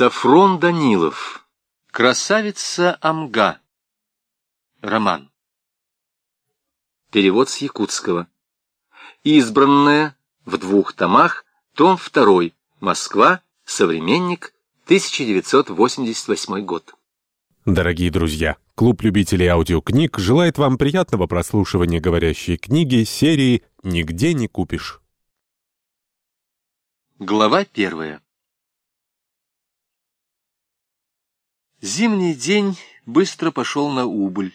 Сафрон Данилов. Красавица Амга. Роман. Перевод с якутского. Избранная в двух томах, том 2. Москва. Современник. 1988 год. Дорогие друзья, клуб любителей аудиокниг желает вам приятного прослушивания говорящей книги серии «Нигде не купишь». Глава первая. Зимний день быстро пошел на убыль.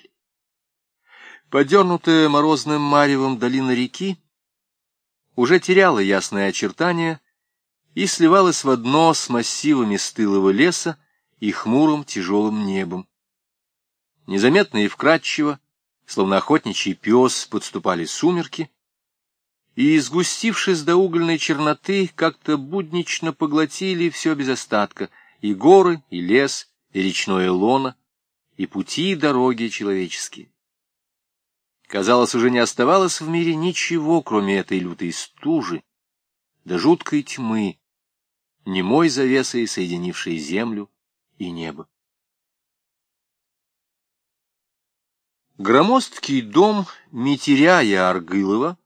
Подернутая морозным маревом долина реки уже теряла ясные очертания и сливалась в одно с массивами стылого леса и хмурым тяжелым небом. Незаметно и вкрадчиво, словно охотничий пес, подступали сумерки, и, сгустившись до угольной черноты, как-то буднично поглотили все без остатка, и горы, и лес, и речное лоно, и пути и дороги человеческие. Казалось, уже не оставалось в мире ничего, кроме этой лютой стужи, да жуткой тьмы, немой завесой, соединившей землю и небо. Громоздкий дом Митеряя Аргылова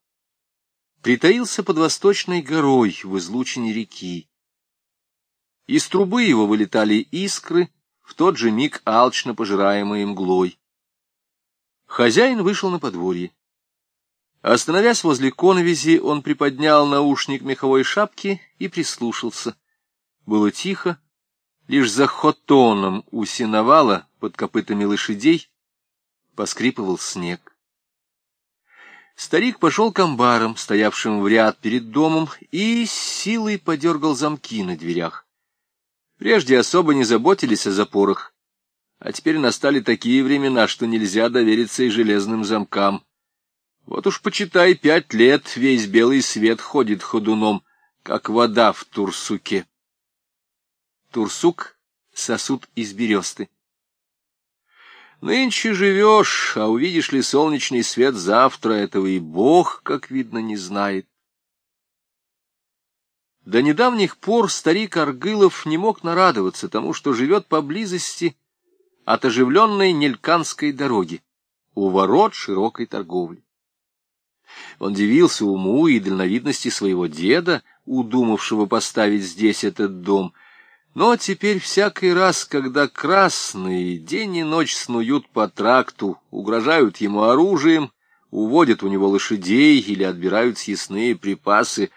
притаился под восточной горой в излучине реки. Из трубы его вылетали искры, в тот же миг алчно пожираемой мглой. Хозяин вышел на подворье. Остановясь возле коновизи, он приподнял наушник меховой шапки и прислушался. Было тихо, лишь за хотоном у сеновала под копытами лошадей поскрипывал снег. Старик пошел к амбарам, стоявшим в ряд перед домом, и силой подергал замки на дверях. Прежде особо не заботились о запорах, а теперь настали такие времена, что нельзя довериться и железным замкам. Вот уж, почитай, пять лет весь белый свет ходит ходуном, как вода в турсуке. Турсук — сосуд из бересты. Нынче живешь, а увидишь ли солнечный свет завтра, этого и Бог, как видно, не знает. До недавних пор старик Аргылов не мог нарадоваться тому, что живет поблизости от оживленной Нельканской дороги, у ворот широкой торговли. Он дивился уму и дальновидности своего деда, удумавшего поставить здесь этот дом, но теперь всякий раз, когда красные день и ночь снуют по тракту, угрожают ему оружием, уводят у него лошадей или отбирают съестные припасы,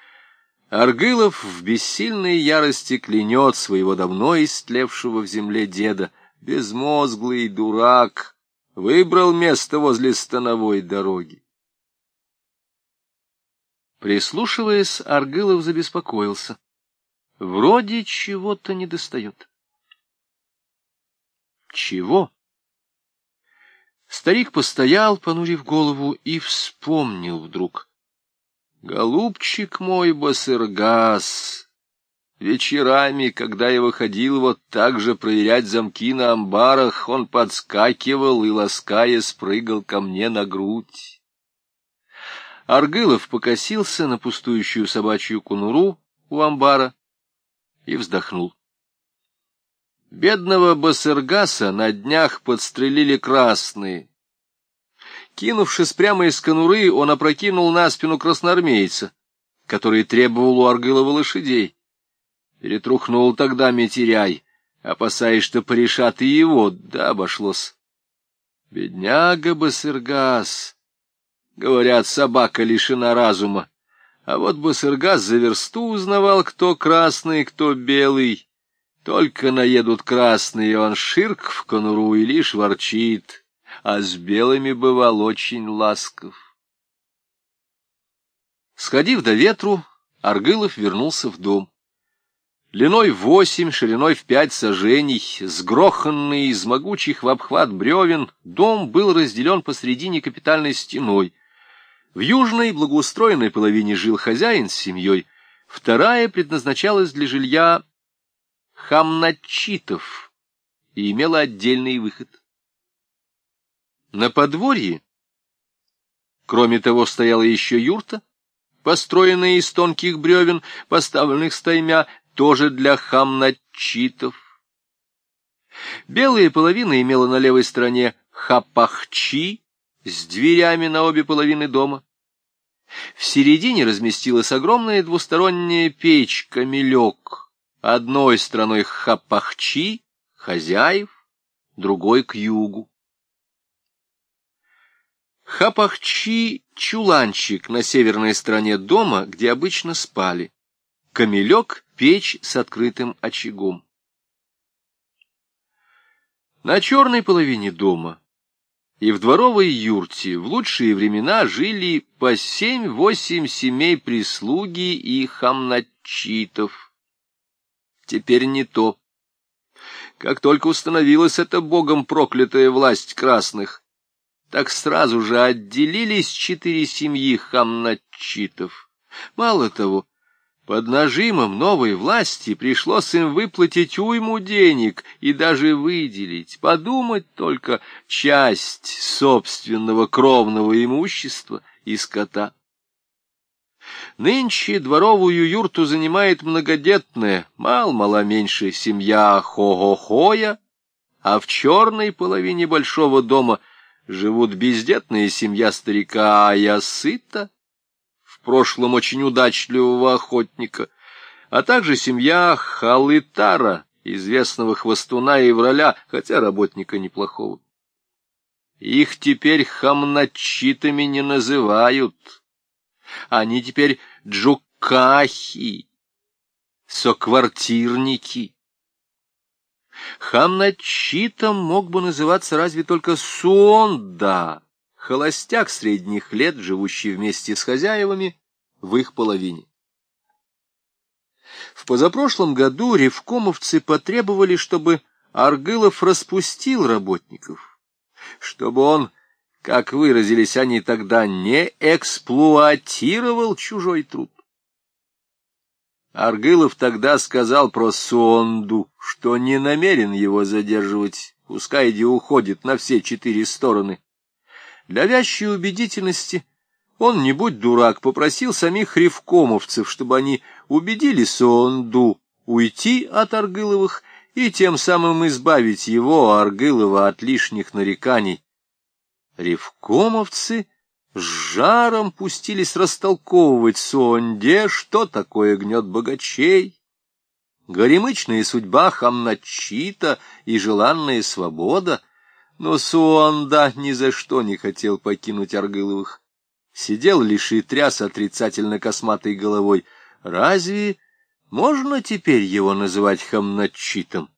Аргылов в бессильной ярости клянет своего давно истлевшего в земле деда. Безмозглый дурак выбрал место возле становой дороги. Прислушиваясь, Аргылов забеспокоился. Вроде чего-то недостает. Чего? Старик постоял, понурив голову, и вспомнил вдруг — Голубчик мой Басыргас, вечерами, когда я выходил вот так же проверять замки на амбарах, он подскакивал и, лаская, спрыгал ко мне на грудь. Аргылов покосился на пустующую собачью кунуру у амбара и вздохнул. Бедного Басыргаса на днях подстрелили красные — Кинувшись прямо из конуры, он опрокинул на спину красноармейца, который требовал у Аргылова лошадей. Перетрухнул тогда Метеряй, опасаясь, что порешат и его, да обошлось. Бедняга Басыргас! Говорят, собака лишена разума. А вот Басыргас за версту узнавал, кто красный, кто белый. Только наедут красные, он ширк в конуру и лишь ворчит — а с белыми бывал очень ласков. Сходив до ветру, Аргылов вернулся в дом. Длиной восемь, шириной в пять сажений, сгроханный из могучих в обхват бревен, дом был разделен посредине капитальной стеной. В южной благоустроенной половине жил хозяин с семьей, вторая предназначалась для жилья хамначитов и имела отдельный выход. На подворье, кроме того, стояла еще юрта, построенная из тонких бревен, поставленных стаймя, тоже для хамначитов. Белая половина имела на левой стороне хапахчи с дверями на обе половины дома. В середине разместилась огромная двусторонняя печь-камелек, одной стороной хапахчи, хозяев, другой к югу. Хапахчи — чуланчик на северной стороне дома, где обычно спали. Камелек — печь с открытым очагом. На черной половине дома и в дворовой юрте в лучшие времена жили по семь-восемь семей прислуги и хамначитов. Теперь не то. Как только установилась эта богом проклятая власть красных, так сразу же отделились четыре семьи хамначитов. Мало того, под нажимом новой власти пришлось им выплатить уйму денег и даже выделить, подумать только, часть собственного кровного имущества и скота. Нынче дворовую юрту занимает многодетная, мал-мало меньше, семья Хо-Хо-Хоя, а в черной половине большого дома живут бездетная семья старика Аясыта, прошлом очень удачливого охотника, а также семья Халытара, известного хвостуна и враля, хотя работника неплохого. Их теперь хамначитами не называют. Они теперь джукахи, соквартирники. Хамначитом мог бы называться разве только Суонда, холостяк средних лет, живущий вместе с хозяевами в их половине. В позапрошлом году ревкомовцы потребовали, чтобы Аргылов распустил работников, чтобы он, как выразились они тогда, не эксплуатировал чужой труд. Аргылов тогда сказал про Суонду, что не намерен его задерживать, пускай иди уходит на все четыре стороны, для вящей убедительности он, не будь дурак, попросил самих ревкомовцев, чтобы они убедили Сонду уйти от Аргыловых и тем самым избавить его, Аргылова, от лишних нареканий. Ревкомовцы с жаром пустились растолковывать Сонде, что такое гнет богачей, горемычная судьба хамначита и желанная свобода — но Суонда ни за что не хотел покинуть Аргыловых. Сидел лишь и тряс отрицательно косматой головой. Разве можно теперь его называть хамначитом?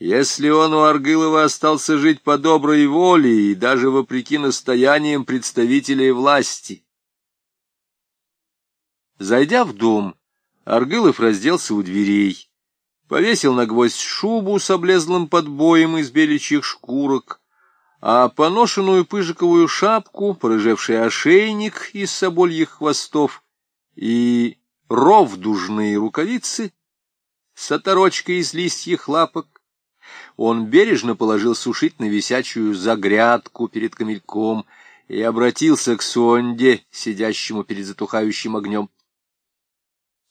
Если он у Аргылова остался жить по доброй воле и даже вопреки настояниям представителей власти. Зайдя в дом, Аргылов разделся у дверей, повесил на гвоздь шубу с облезлым подбоем из беличьих шкурок, а поношенную пыжиковую шапку, порыжевший ошейник из собольих хвостов и ровдужные рукавицы с оторочкой из листьев лапок, он бережно положил сушить на висячую загрядку перед камельком и обратился к Сонде, сидящему перед затухающим огнем.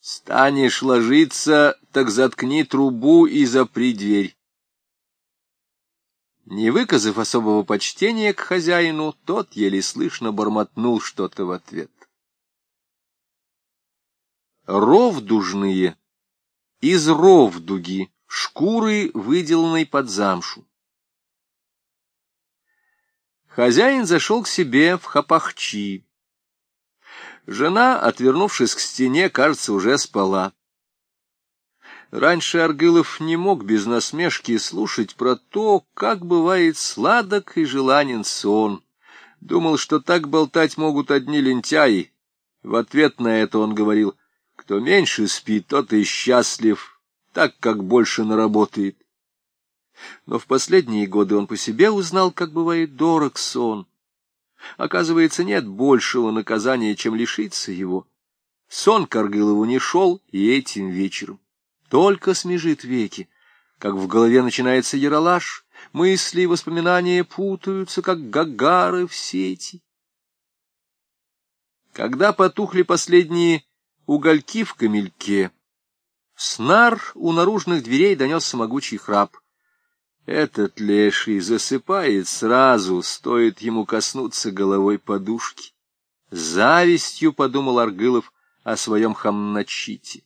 «Станешь ложиться, так заткни трубу и запри дверь. Не выказав особого почтения к хозяину, тот еле слышно бормотнул что-то в ответ. Ровдужные из ровдуги, шкуры, выделанной под замшу. Хозяин зашел к себе в хапахчи. Жена, отвернувшись к стене, кажется, уже спала. Раньше Аргылов не мог без насмешки слушать про то, как бывает сладок и желанен сон. Думал, что так болтать могут одни лентяи. В ответ на это он говорил, кто меньше спит, тот и счастлив, так как больше наработает. Но в последние годы он по себе узнал, как бывает дорог сон. Оказывается, нет большего наказания, чем лишиться его. Сон к Аргылову не шел и этим вечером. Только смежит веки, как в голове начинается яролаж, мысли и воспоминания путаются, как гагары в сети. Когда потухли последние угольки в камельке, снар у наружных дверей донесся могучий храп. Этот леший засыпает сразу, стоит ему коснуться головой подушки. Завистью подумал Аргылов о своем хамначите.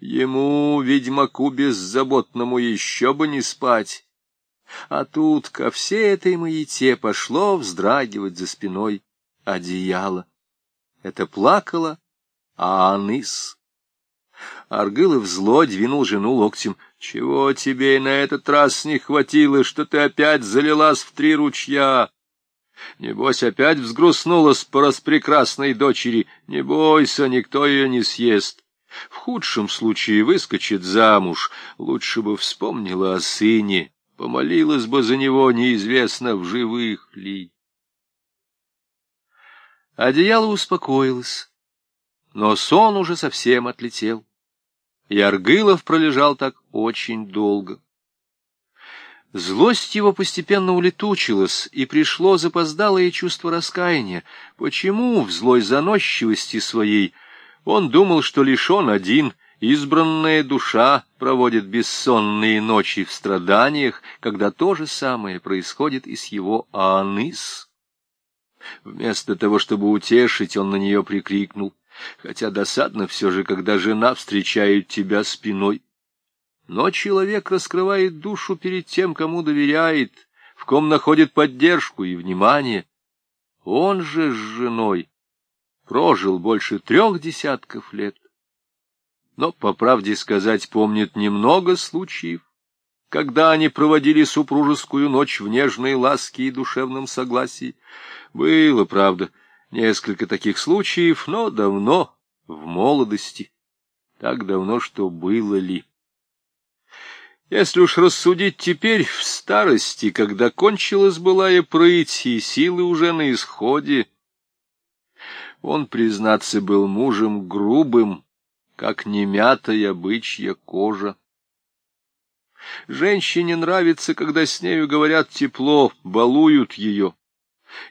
Ему, ведьмаку беззаботному, еще бы не спать. А тут ко всей этой маяте пошло вздрагивать за спиной одеяло. Это плакала Аныс. Аргылов зло двинул жену локтем. «Чего тебе на этот раз не хватило, что ты опять залилась в три ручья?» Небось, опять взгрустнулась по распрекрасной дочери. Не бойся, никто ее не съест. В худшем случае выскочит замуж. Лучше бы вспомнила о сыне, помолилась бы за него, неизвестно, в живых ли. Одеяло успокоилось, но сон уже совсем отлетел. И Аргылов пролежал так очень долго. Злость его постепенно улетучилась, и пришло запоздалое чувство раскаяния. Почему в злой заносчивости своей он думал, что лишь он один, избранная душа, проводит бессонные ночи в страданиях, когда то же самое происходит и с его Аныс? Вместо того, чтобы утешить, он на нее прикрикнул, хотя досадно все же, когда жена встречает тебя спиной. Но человек раскрывает душу перед тем, кому доверяет, в ком находит поддержку и внимание. Он же с женой прожил больше трех десятков лет. Но, по правде сказать, помнит немного случаев, когда они проводили супружескую ночь в нежной ласке и душевном согласии. Было, правда, несколько таких случаев, но давно, в молодости, так давно, что было ли. Если уж рассудить теперь, в старости, когда кончилась былая прыть, и силы уже на исходе, он, признаться, был мужем грубым, как немятая бычья кожа. Женщине нравится, когда с нею говорят тепло, балуют ее.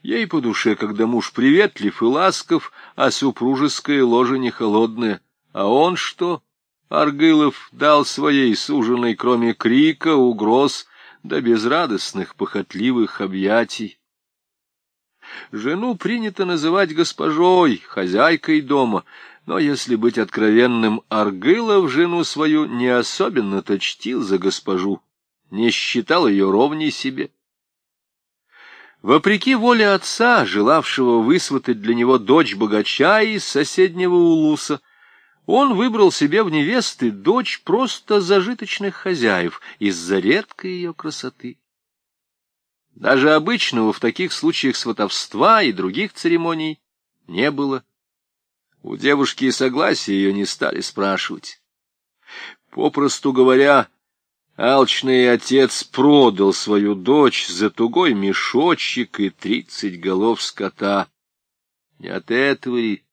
Ей по душе, когда муж приветлив и ласков, а супружеское ложе не холодное. А он что? Аргылов дал своей суженой, кроме крика, угроз, да безрадостных, похотливых объятий. Жену принято называть госпожой, хозяйкой дома, но, если быть откровенным, Аргылов жену свою не особенно-то чтил за госпожу, не считал ее ровней себе. Вопреки воле отца, желавшего высватать для него дочь богача из соседнего улуса, он выбрал себе в невесты дочь просто зажиточных хозяев из-за редкой ее красоты. Даже обычного в таких случаях сватовства и других церемоний не было. У девушки и согласия ее не стали спрашивать. Попросту говоря, алчный отец продал свою дочь за тугой мешочек и тридцать голов скота. Не от этого ли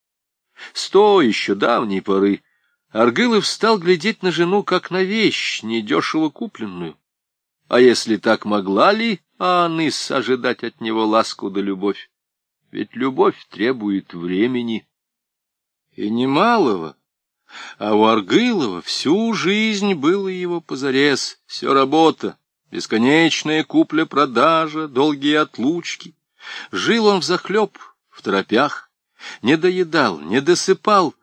с той еще давней поры Аргылов стал глядеть на жену как на вещь, недешево купленную. А если так могла ли Аныс ожидать от него ласку да любовь? Ведь любовь требует времени. И немалого. А у Аргылова всю жизнь было его позарез, все работа, бесконечная купля-продажа, долгие отлучки. Жил он взахлеб, в торопях, не доедал, не досыпал,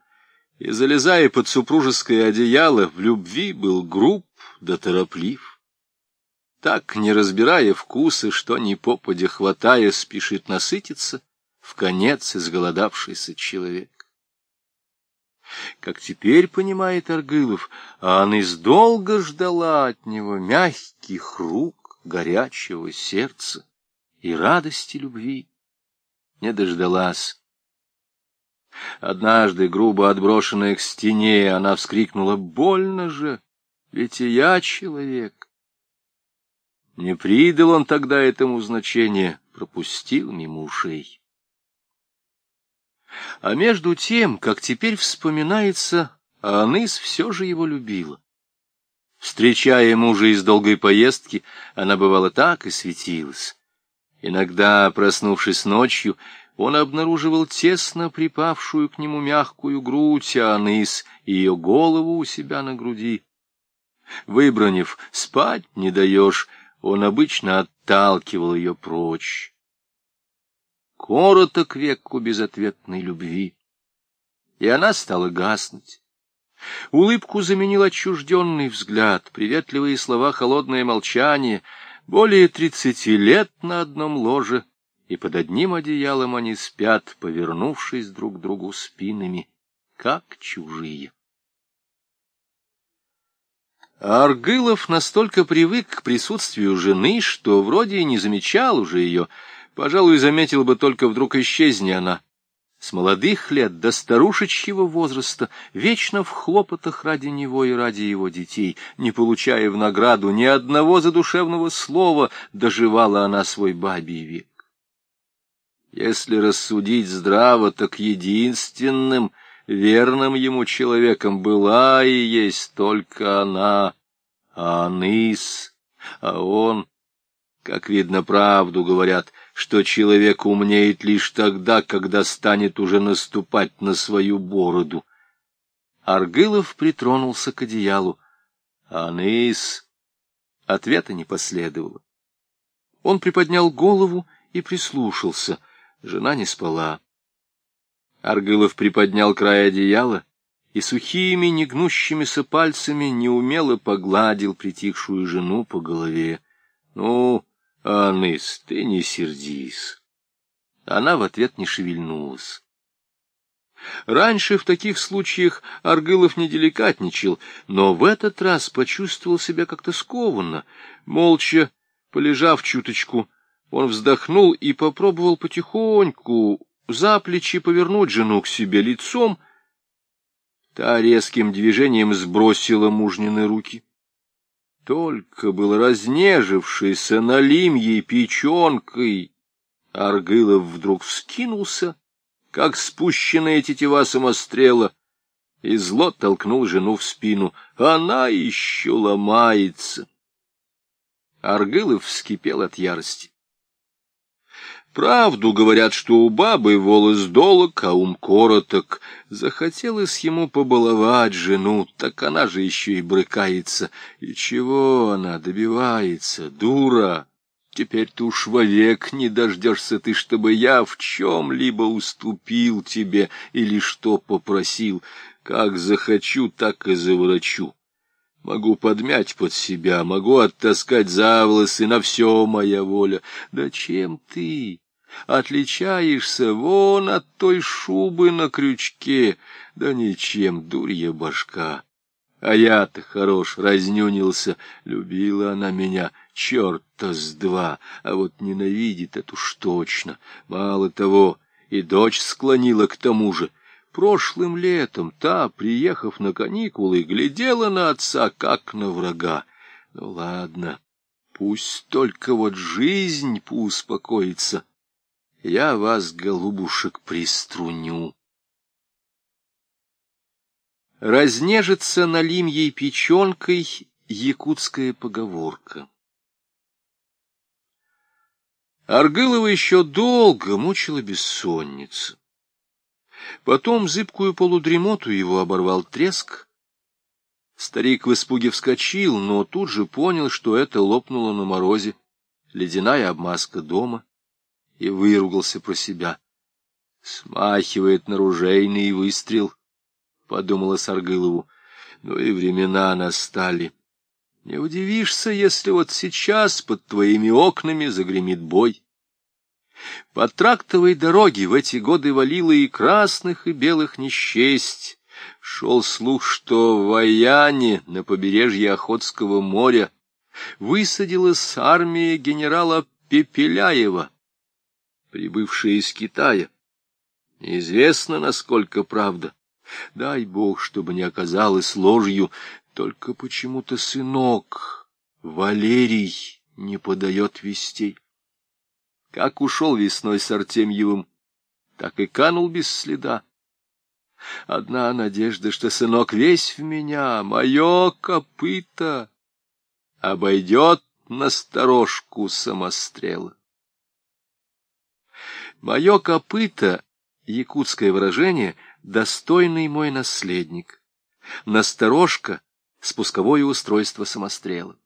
и, залезая под супружеское одеяло, в любви был груб да тороплив. Так, не разбирая вкусы, что ни попадя хватая, спешит насытиться, в конец изголодавшийся человек. Как теперь понимает Аргылов, а она долго ждала от него мягких рук, горячего сердца и радости любви. Не дождалась Однажды, грубо отброшенная к стене, она вскрикнула «Больно же! Ведь и я человек!» Не придал он тогда этому значения, пропустил мимо ушей. А между тем, как теперь вспоминается, Аныс все же его любила. Встречая мужа из долгой поездки, она бывала так и светилась. Иногда, проснувшись ночью, он обнаруживал тесно припавшую к нему мягкую грудь Аныс и ее голову у себя на груди. Выбранив «спать не даешь», он обычно отталкивал ее прочь. Короток веку безответной любви, и она стала гаснуть. Улыбку заменил отчужденный взгляд, приветливые слова, холодное молчание. Более тридцати лет на одном ложе, и под одним одеялом они спят, повернувшись друг к другу спинами, как чужие. Аргылов настолько привык к присутствию жены, что вроде и не замечал уже ее, пожалуй, заметил бы только вдруг исчезни она. С молодых лет до старушечьего возраста, вечно в хлопотах ради него и ради его детей, не получая в награду ни одного задушевного слова, доживала она свой бабий век. Если рассудить здраво, так единственным — верным ему человеком была и есть только она, Анис, а он, как видно, правду говорят, что человек умнеет лишь тогда, когда станет уже наступать на свою бороду. Аргылов притронулся к одеялу. Анис. Ответа не последовало. Он приподнял голову и прислушался. Жена не спала. Аргылов приподнял край одеяла и сухими, негнущимися пальцами неумело погладил притихшую жену по голове. — Ну, Аныс, ты не сердись. Она в ответ не шевельнулась. Раньше в таких случаях Аргылов не деликатничал, но в этот раз почувствовал себя как-то скованно. Молча, полежав чуточку, он вздохнул и попробовал потихоньку, за плечи повернуть жену к себе лицом, та резким движением сбросила мужнины руки. Только был разнежившийся на лимьей печенкой, Аргылов вдруг вскинулся, как спущенная тетива самострела, и зло толкнул жену в спину. Она еще ломается. Аргылов вскипел от ярости. Правду говорят, что у бабы волос долог, а ум короток. Захотелось ему побаловать жену, так она же еще и брыкается. И чего она добивается, дура? Теперь ты уж вовек не дождешься ты, чтобы я в чем-либо уступил тебе или что попросил. Как захочу, так и заворочу. Могу подмять под себя, могу оттаскать за волосы, на все моя воля. Да чем ты? Отличаешься вон от той шубы на крючке, да ничем, дурья башка. А я-то хорош, разнюнился, любила она меня, черта с два, а вот ненавидит эту уж точно. Мало того, и дочь склонила к тому же. Прошлым летом та, приехав на каникулы, глядела на отца, как на врага. Ну ладно, пусть только вот жизнь поуспокоится я вас, голубушек, приструню. Разнежится налим ей печенкой якутская поговорка. Аргылова еще долго мучила бессонница. Потом зыбкую полудремоту его оборвал треск. Старик в испуге вскочил, но тут же понял, что это лопнуло на морозе ледяная обмазка дома и выругался про себя. Смахивает на ружейный выстрел, — подумала Саргылову. Ну и времена настали. Не удивишься, если вот сейчас под твоими окнами загремит бой. По трактовой дороге в эти годы валило и красных, и белых несчесть. Шел слух, что в Ваяне, на побережье Охотского моря, высадилась армия генерала Пепеляева — прибывшие из Китая. Неизвестно, насколько правда. Дай бог, чтобы не оказалось ложью, только почему-то сынок Валерий не подает вестей. Как ушел весной с Артемьевым, так и канул без следа. Одна надежда, что сынок весь в меня, мое копыто, обойдет насторожку самострела. Мое копыто — якутское выражение «достойный мой наследник», насторожка — спусковое устройство самострела.